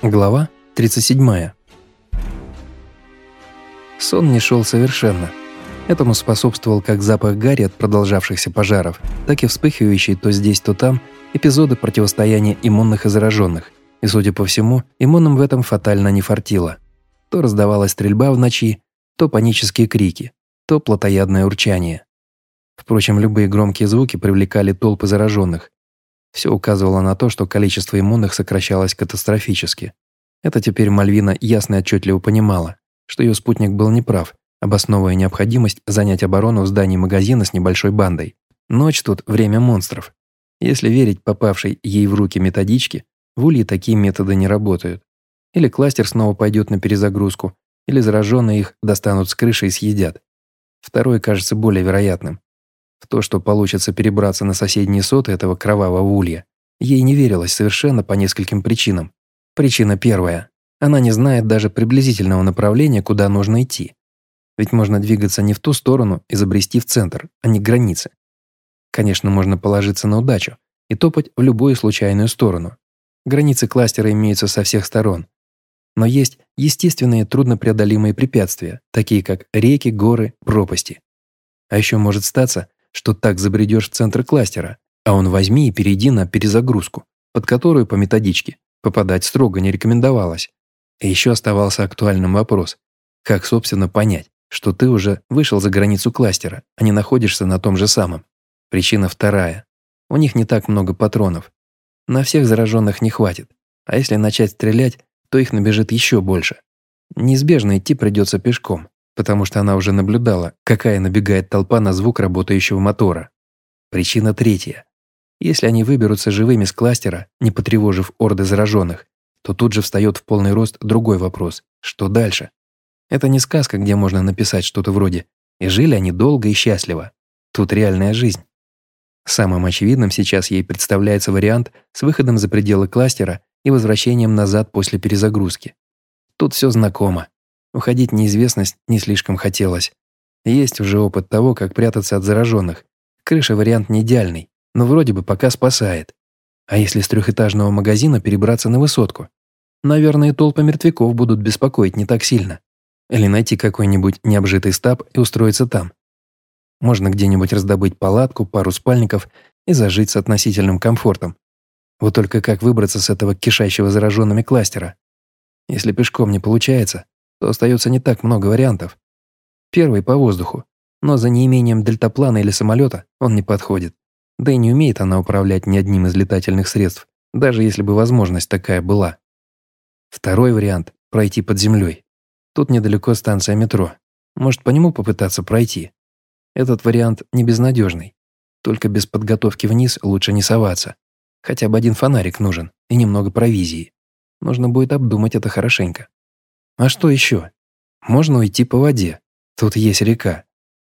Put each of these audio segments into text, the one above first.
Глава 37. Сон не шел совершенно. Этому способствовал как запах гари от продолжавшихся пожаров, так и вспыхивающие то здесь, то там эпизоды противостояния иммунных и зараженных. И, судя по всему, иммунным в этом фатально не фартило. То раздавалась стрельба в ночи, то панические крики, то плотоядное урчание. Впрочем, любые громкие звуки привлекали толпы зараженных, все указывало на то, что количество иммунных сокращалось катастрофически. Это теперь Мальвина ясно и отчетливо понимала, что ее спутник был неправ, обосновывая необходимость занять оборону в здании магазина с небольшой бандой. Ночь тут – время монстров. Если верить попавшей ей в руки методичке, в Улье такие методы не работают. Или кластер снова пойдет на перезагрузку, или зараженные их достанут с крыши и съедят. Второе кажется более вероятным. В то, что получится перебраться на соседние соты этого кровавого улья, ей не верилось совершенно по нескольким причинам. Причина первая. Она не знает даже приблизительного направления, куда нужно идти. Ведь можно двигаться не в ту сторону и забрести в центр, а не к границе. Конечно, можно положиться на удачу и топать в любую случайную сторону. Границы кластера имеются со всех сторон. Но есть естественные труднопреодолимые препятствия, такие как реки, горы, пропасти. А еще может статься, что так забредешь в центр кластера, а он возьми и перейди на перезагрузку, под которую по методичке попадать строго не рекомендовалось. И еще оставался актуальным вопрос, как, собственно, понять, что ты уже вышел за границу кластера, а не находишься на том же самом. Причина вторая. У них не так много патронов. На всех зараженных не хватит, а если начать стрелять, то их набежит еще больше. Неизбежно идти придется пешком, потому что она уже наблюдала, какая набегает толпа на звук работающего мотора. Причина третья. Если они выберутся живыми с кластера, не потревожив орды зараженных, то тут же встает в полный рост другой вопрос – что дальше? Это не сказка, где можно написать что-то вроде «И жили они долго и счастливо». Тут реальная жизнь. Самым очевидным сейчас ей представляется вариант с выходом за пределы кластера и возвращением назад после перезагрузки. Тут все знакомо. Уходить в неизвестность не слишком хотелось. Есть уже опыт того, как прятаться от зараженных. Крыша вариант не идеальный, но вроде бы пока спасает. А если с трехэтажного магазина перебраться на высотку? Наверное, толпы мертвяков будут беспокоить не так сильно. Или найти какой-нибудь необжитый стаб и устроиться там. Можно где-нибудь раздобыть палатку, пару спальников и зажить с относительным комфортом. Вот только как выбраться с этого кишащего зараженными кластера? Если пешком не получается, то остается не так много вариантов. Первый по воздуху, но за неимением дельтаплана или самолета он не подходит. Да и не умеет она управлять ни одним из летательных средств, даже если бы возможность такая была. Второй вариант – пройти под землей. Тут недалеко станция метро. Может, по нему попытаться пройти. Этот вариант не безнадежный. Только без подготовки вниз лучше не соваться. Хотя бы один фонарик нужен и немного провизии. Нужно будет обдумать это хорошенько. А что еще? Можно уйти по воде. Тут есть река.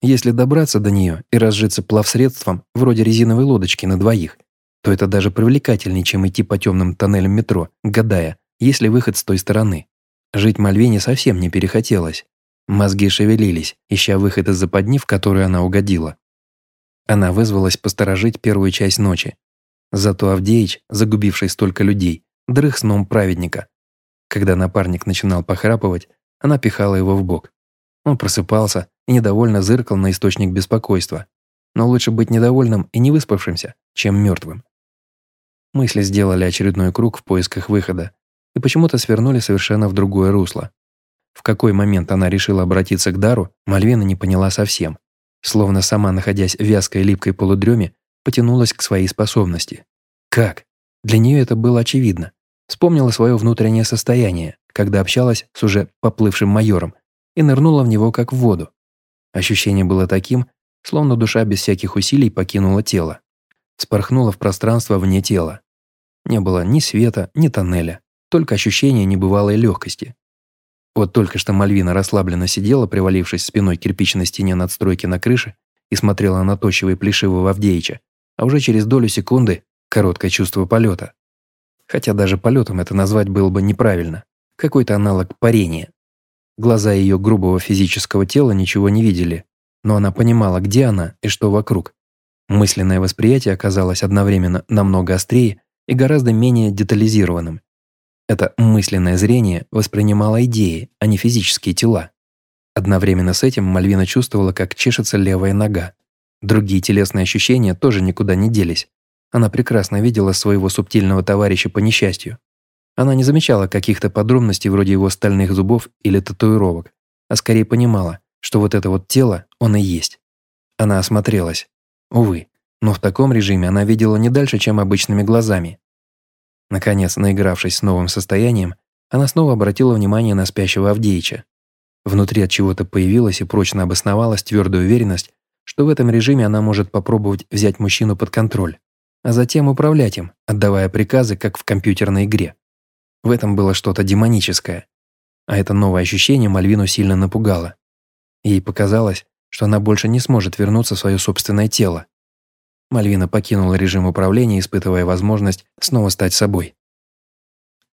Если добраться до нее и разжиться плавсредством, вроде резиновой лодочки на двоих, то это даже привлекательнее, чем идти по темным тоннелям метро, гадая, есть ли выход с той стороны. Жить Мальвине совсем не перехотелось. Мозги шевелились, ища выход из западни, в которую она угодила. Она вызвалась посторожить первую часть ночи. Зато Авдеич, загубивший столько людей, дрых сном праведника, когда напарник начинал похрапывать, она пихала его в бок. Он просыпался и недовольно зыркал на источник беспокойства. Но лучше быть недовольным и не выспавшимся, чем мертвым. Мысли сделали очередной круг в поисках выхода и почему-то свернули совершенно в другое русло. В какой момент она решила обратиться к Дару, Мальвина не поняла совсем. Словно сама, находясь в вязкой липкой полудреме, потянулась к своей способности. Как? Для нее это было очевидно. Вспомнила свое внутреннее состояние, когда общалась с уже поплывшим майором, и нырнула в него как в воду. Ощущение было таким, словно душа без всяких усилий покинула тело. Спорхнула в пространство вне тела. Не было ни света, ни тоннеля, только ощущение небывалой легкости. Вот только что Мальвина расслабленно сидела, привалившись спиной к кирпичной стене надстройки на крыше и смотрела на тощего и плешивого Авдеича, а уже через долю секунды – короткое чувство полета. Хотя даже полетом это назвать было бы неправильно. Какой-то аналог парения. Глаза ее грубого физического тела ничего не видели, но она понимала, где она и что вокруг. Мысленное восприятие оказалось одновременно намного острее и гораздо менее детализированным. Это мысленное зрение воспринимало идеи, а не физические тела. Одновременно с этим Мальвина чувствовала, как чешется левая нога. Другие телесные ощущения тоже никуда не делись. Она прекрасно видела своего субтильного товарища по несчастью. Она не замечала каких-то подробностей вроде его стальных зубов или татуировок, а скорее понимала, что вот это вот тело он и есть. Она осмотрелась. Увы, но в таком режиме она видела не дальше, чем обычными глазами. Наконец, наигравшись с новым состоянием, она снова обратила внимание на спящего Авдеича. Внутри от чего-то появилась и прочно обосновалась твердая уверенность, что в этом режиме она может попробовать взять мужчину под контроль, а затем управлять им, отдавая приказы, как в компьютерной игре. В этом было что-то демоническое. А это новое ощущение Мальвину сильно напугало. Ей показалось, что она больше не сможет вернуться в свое собственное тело. Мальвина покинула режим управления, испытывая возможность снова стать собой.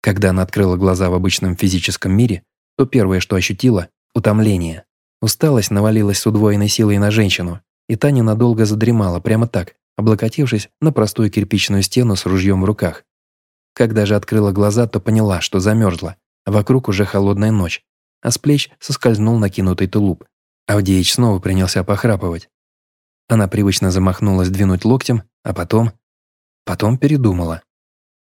Когда она открыла глаза в обычном физическом мире, то первое, что ощутила – утомление. Усталость навалилась с удвоенной силой на женщину, и та ненадолго задремала прямо так, облокотившись на простую кирпичную стену с ружьем в руках. Когда же открыла глаза, то поняла, что замерзла, а вокруг уже холодная ночь, а с плеч соскользнул накинутый тулуп. Авдеич снова принялся похрапывать. Она привычно замахнулась двинуть локтем, а потом... Потом передумала.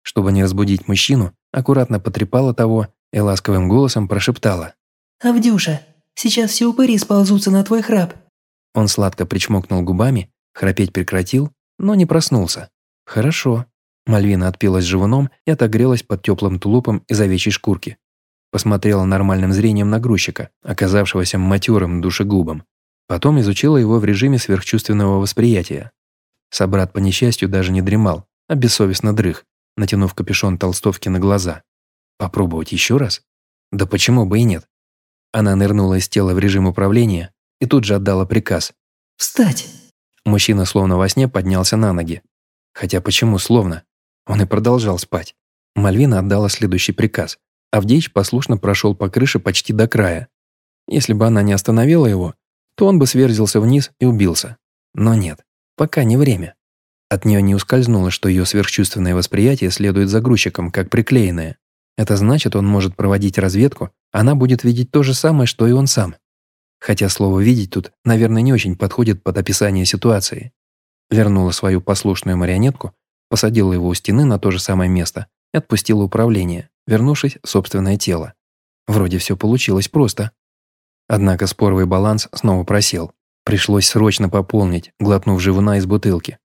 Чтобы не разбудить мужчину, аккуратно потрепала того и ласковым голосом прошептала. «Авдюша, сейчас все упыри сползутся на твой храп». Он сладко причмокнул губами, храпеть прекратил, но не проснулся. «Хорошо». Мальвина отпилась живуном и отогрелась под теплым тулупом из овечьей шкурки. Посмотрела нормальным зрением на грузчика, оказавшегося матерым душегубом. Потом изучила его в режиме сверхчувственного восприятия. Собрат по несчастью даже не дремал, а бессовестно дрых, натянув капюшон толстовки на глаза. Попробовать еще раз? Да почему бы и нет? Она нырнула из тела в режим управления и тут же отдала приказ. «Встать!» Мужчина словно во сне поднялся на ноги. Хотя почему словно? Он и продолжал спать. Мальвина отдала следующий приказ. Авдеич послушно прошел по крыше почти до края. Если бы она не остановила его, то он бы сверзился вниз и убился. Но нет, пока не время. От нее не ускользнуло, что ее сверхчувственное восприятие следует за грузчиком, как приклеенное. Это значит, он может проводить разведку, она будет видеть то же самое, что и он сам. Хотя слово «видеть» тут, наверное, не очень подходит под описание ситуации. Вернула свою послушную марионетку, посадила его у стены на то же самое место и отпустила управление, вернувшись в собственное тело. Вроде все получилось просто. Однако споровый баланс снова просел. Пришлось срочно пополнить, глотнув живуна из бутылки.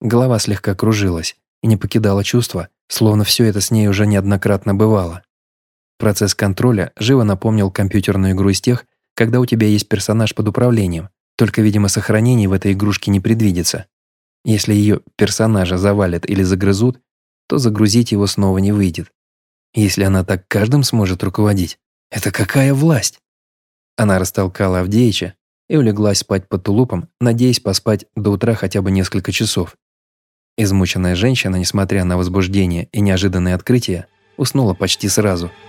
Голова слегка кружилась и не покидала чувство, словно все это с ней уже неоднократно бывало. Процесс контроля живо напомнил компьютерную игру из тех, когда у тебя есть персонаж под управлением, только, видимо, сохранений в этой игрушке не предвидится. Если ее персонажа завалят или загрызут, то загрузить его снова не выйдет. Если она так каждым сможет руководить, это какая власть? Она растолкала Авдеича и улеглась спать под тулупом, надеясь поспать до утра хотя бы несколько часов. Измученная женщина, несмотря на возбуждение и неожиданные открытия, уснула почти сразу –